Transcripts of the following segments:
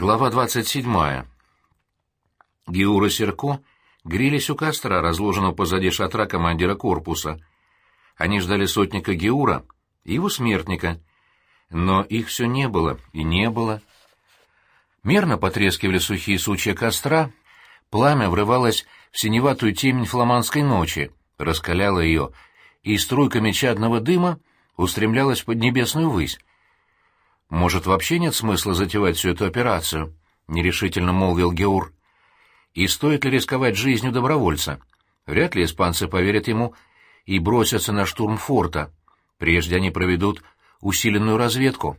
Глава 27. Геур и Серко грелись у костра, разложенного позади шатра командира корпуса. Они ждали сотника Геура и его смертника. Но их все не было и не было. Мерно потрескивали сухие сучья костра, пламя врывалось в синеватую темень фламандской ночи, раскаляло ее, и струйками чадного дыма устремлялась под небесную высь. «Может, вообще нет смысла затевать всю эту операцию?» — нерешительно молвил Геур. «И стоит ли рисковать жизнью добровольца? Вряд ли испанцы поверят ему и бросятся на штурм форта. Прежде они проведут усиленную разведку.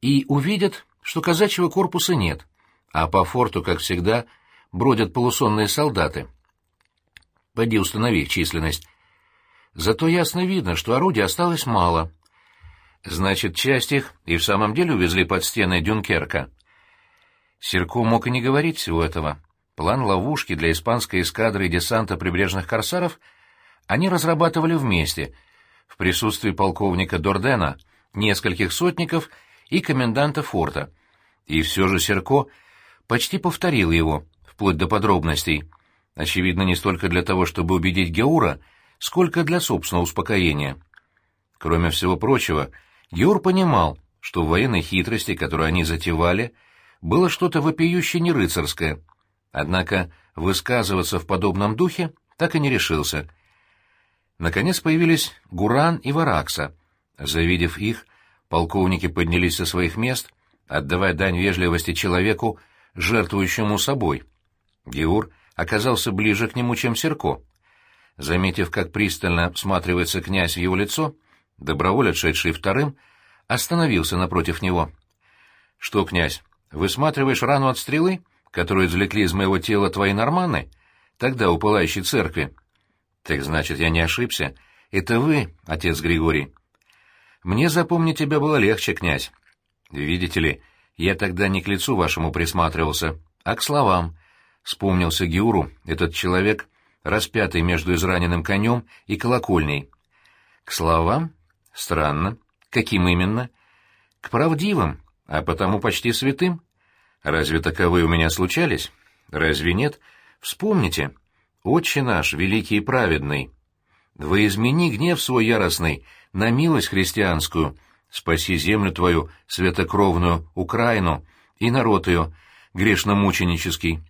И увидят, что казачьего корпуса нет, а по форту, как всегда, бродят полусонные солдаты. Пойди установи их численность. Зато ясно видно, что орудий осталось мало — Значит, часть их и в самом деле увезли под стены Дюнкерка. Серко мог и не говорить всего этого. План ловушки для испанской эскадры и десанта прибрежных корсаров они разрабатывали вместе, в присутствии полковника Дордена, нескольких сотников и коменданта форта. И все же Серко почти повторил его, вплоть до подробностей. Очевидно, не столько для того, чтобы убедить Геура, сколько для собственного успокоения. Кроме всего прочего, Юр понимал, что в военной хитрости, которую они затевали, было что-то вопиюще нерыцарское, однако высказываться в подобном духе так и не решился. Наконец появились Гуран и Варакса. Завидев их, полковники поднялись со своих мест, отдавая дань вежливости человеку, жертвующему собой. Геур оказался ближе к нему, чем Серко. Заметив, как пристально всматривается князь в его лицо, Доброволец, шедший вторым, остановился напротив него. — Что, князь, высматриваешь рану от стрелы, которую извлекли из моего тела твои норманы? Тогда у пылающей церкви. — Так значит, я не ошибся. Это вы, отец Григорий. Мне запомнить тебя было легче, князь. Видите ли, я тогда не к лицу вашему присматривался, а к словам. Вспомнился Геуру, этот человек, распятый между израненным конем и колокольней. — К словам? Странно. Каким именно? К правдивым, а потому почти святым. Разве таковые у меня случались? Разве нет? Вспомните. Отче наш, великий и праведный, вы измени гнев свой яростный на милость христианскую, спаси землю твою, святокровную, Украину, и народ ее, грешно-мученический.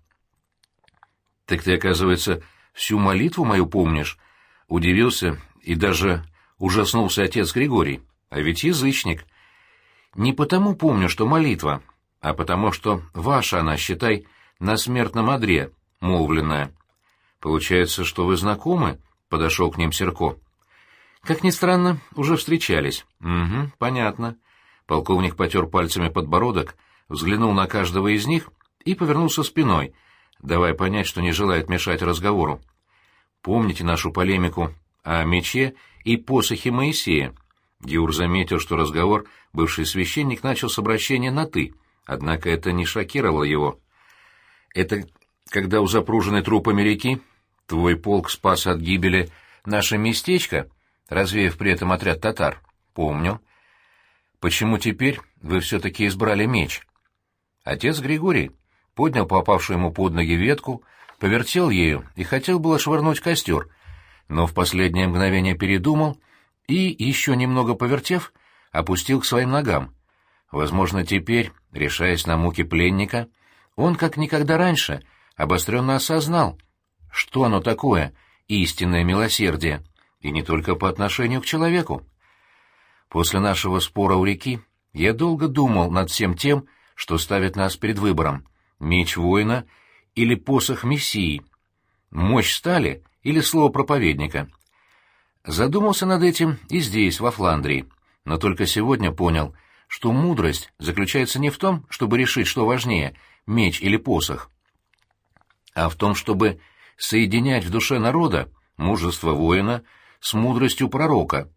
Так ты, оказывается, всю молитву мою помнишь? Удивился и даже ужаснулся отец Григорий. А ведь язычник. Не потому помню, что молитва, а потому что ваша она, считай, на смертном одре, молвленная. Получается, что вы знакомы? Подошел к ним Серко. Как ни странно, уже встречались. Угу, понятно. Полковник потер пальцами подбородок, взглянул на каждого из них и повернулся спиной, давая понять, что не желает мешать разговору. Помните нашу полемику о мече и посохе Моисея. Геур заметил, что разговор бывший священник начал с обращения на «ты», однако это не шокировало его. «Это когда у запруженной трупами реки твой полк спас от гибели наше местечко, развеяв при этом отряд татар? Помню. Почему теперь вы все-таки избрали меч?» Отец Григорий поднял попавшую ему под ноги ветку, повертел ею и хотел было швырнуть костер — но в последнее мгновение передумал и, еще немного повертев, опустил к своим ногам. Возможно, теперь, решаясь на муки пленника, он, как никогда раньше, обостренно осознал, что оно такое, истинное милосердие, и не только по отношению к человеку. После нашего спора у реки я долго думал над всем тем, что ставит нас перед выбором — меч воина или посох мессии, мощь стали — или слово проповедника. Задумался над этим и здесь, во Фландрии, но только сегодня понял, что мудрость заключается не в том, чтобы решить, что важнее — меч или посох, а в том, чтобы соединять в душе народа мужество воина с мудростью пророка,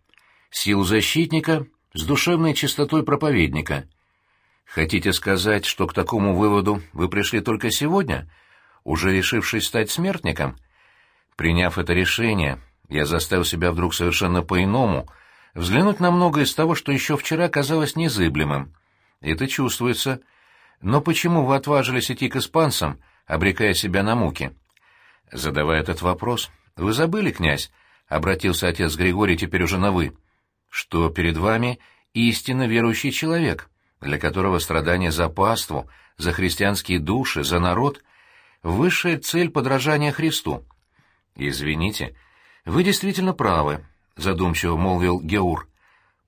силу защитника с душевной чистотой проповедника. Хотите сказать, что к такому выводу вы пришли только сегодня, уже решившись стать смертником — Приняв это решение, я заставил себя вдруг совершенно по-иному взглянуть на многое из того, что еще вчера казалось незыблемым. Это чувствуется. Но почему вы отважились идти к испанцам, обрекая себя на муки? Задавая этот вопрос, вы забыли, князь, — обратился отец Григорий теперь уже на «вы», — что перед вами истинно верующий человек, для которого страдания за паству, за христианские души, за народ — высшая цель подражания Христу. Извините, вы действительно правы, — задумчиво молвил Геур.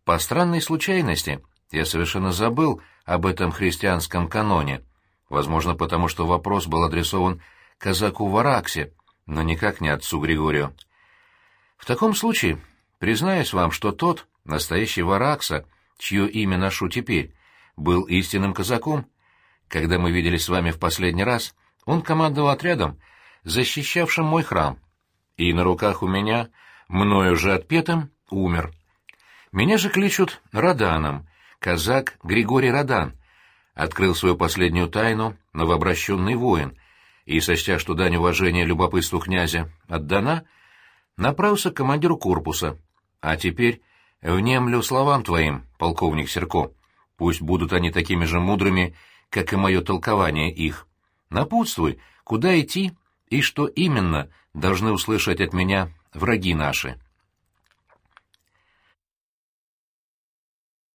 По странной случайности я совершенно забыл об этом христианском каноне, возможно, потому что вопрос был адресован казаку Вараксе, но никак не отцу Григорию. В таком случае, признаюсь вам, что тот, настоящий Варакса, чье имя ношу теперь, был истинным казаком. Когда мы виделись с вами в последний раз, он командовал отрядом, защищавшим мой храм, и на руках у меня, мною же отпетым, умер. Меня же кличут Раданом, казак Григорий Радан. Открыл свою последнюю тайну новообращенный воин, и, сочтя, что дань уважения любопытству князя отдана, направился к командиру корпуса. А теперь внемлю словам твоим, полковник Серко. Пусть будут они такими же мудрыми, как и мое толкование их. Напутствуй, куда идти и что именно должны услышать от меня враги наши».